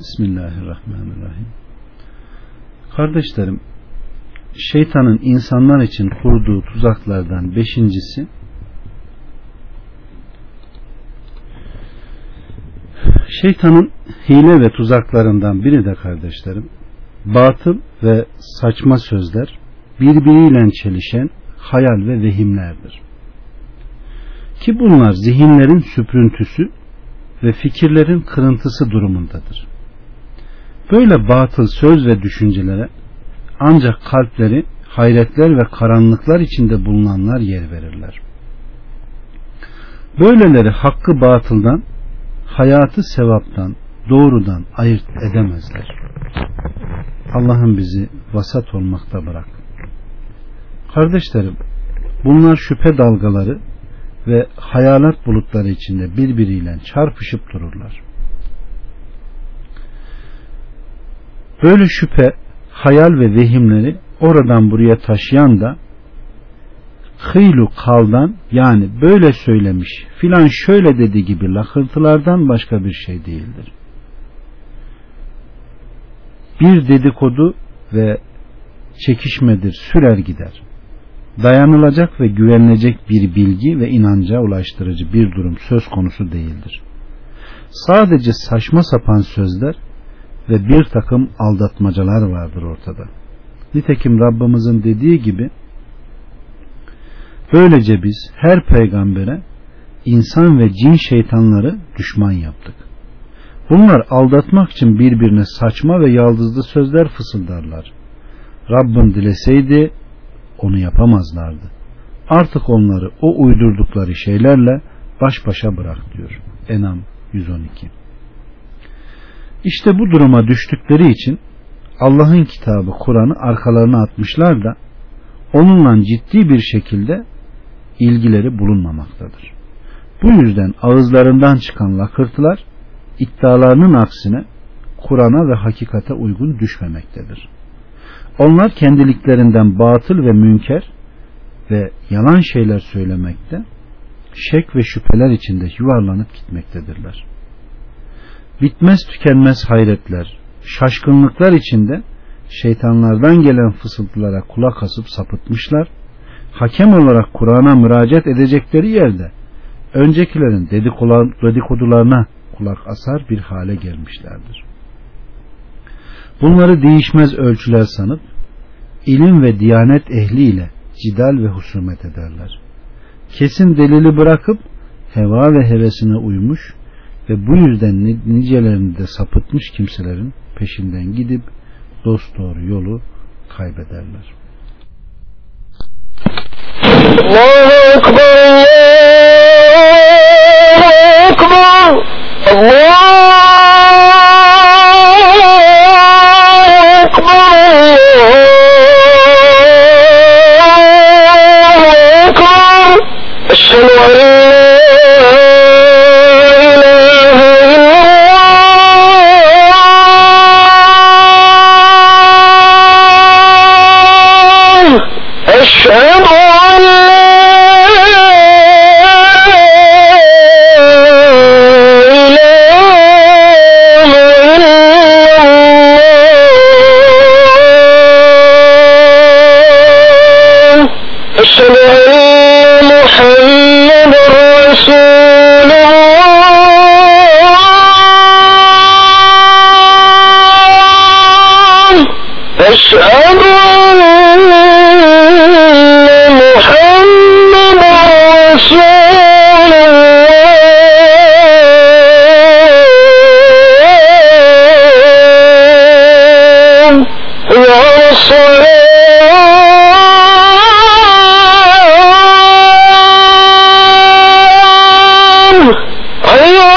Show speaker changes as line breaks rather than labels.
Bismillahirrahmanirrahim. Kardeşlerim, şeytanın insanlar için kurduğu tuzaklardan beşincisi şeytanın hile ve tuzaklarından biri de kardeşlerim batıl ve saçma sözler birbiriyle çelişen hayal ve vehimlerdir. Ki bunlar zihinlerin süprüntüsü ve fikirlerin kırıntısı durumundadır. Böyle batıl söz ve düşüncelere ancak kalpleri hayretler ve karanlıklar içinde bulunanlar yer verirler. Böyleleri hakkı batıldan, hayatı sevaptan, doğrudan ayırt edemezler. Allah'ın bizi vasat olmakta bırak. Kardeşlerim, bunlar şüphe dalgaları ve hayalat bulutları içinde birbiriyle çarpışıp dururlar. Böyle şüphe, hayal ve vehimleri oradan buraya taşıyan da hıylu kaldan yani böyle söylemiş filan şöyle dedi gibi lakırtılardan başka bir şey değildir. Bir dedikodu ve çekişmedir sürer gider. Dayanılacak ve güvenilecek bir bilgi ve inanca ulaştırıcı bir durum söz konusu değildir. Sadece saçma sapan sözler ve bir takım aldatmacalar vardır ortada. Nitekim Rabbimizin dediği gibi böylece biz her peygambere insan ve cin şeytanları düşman yaptık. Bunlar aldatmak için birbirine saçma ve yaldızlı sözler fısıldarlar. Rabbim dileseydi onu yapamazlardı. Artık onları o uydurdukları şeylerle baş başa bırak diyor. Enam 112 İşte bu duruma düştükleri için Allah'ın kitabı Kur'an'ı arkalarına atmışlar da onunla ciddi bir şekilde ilgileri bulunmamaktadır. Bu yüzden ağızlarından çıkan lakırtılar iddialarının aksine Kur'an'a ve hakikate uygun düşmemektedir. Onlar kendiliklerinden batıl ve münker ve yalan şeyler söylemekte, şek ve şüpheler içinde yuvarlanıp gitmektedirler. Bitmez tükenmez hayretler, şaşkınlıklar içinde şeytanlardan gelen fısıltılara kulak asıp sapıtmışlar, hakem olarak Kur'an'a müracaat edecekleri yerde öncekilerin dedikodularına kulak asar bir hale gelmişlerdir. Bunları değişmez ölçüler sanıp ilim ve diyanet ehliyle cidal ve husumet ederler. Kesin delili bırakıp heva ve hevesine uymuş ve bu yüzden nicelerini de sapıtmış kimselerin peşinden gidip dost doğru yolu kaybederler. Allahu Ekber Allahu Ekber Allah أشهد أشهد أن محمد رسول الله. وصلاة على أيوة.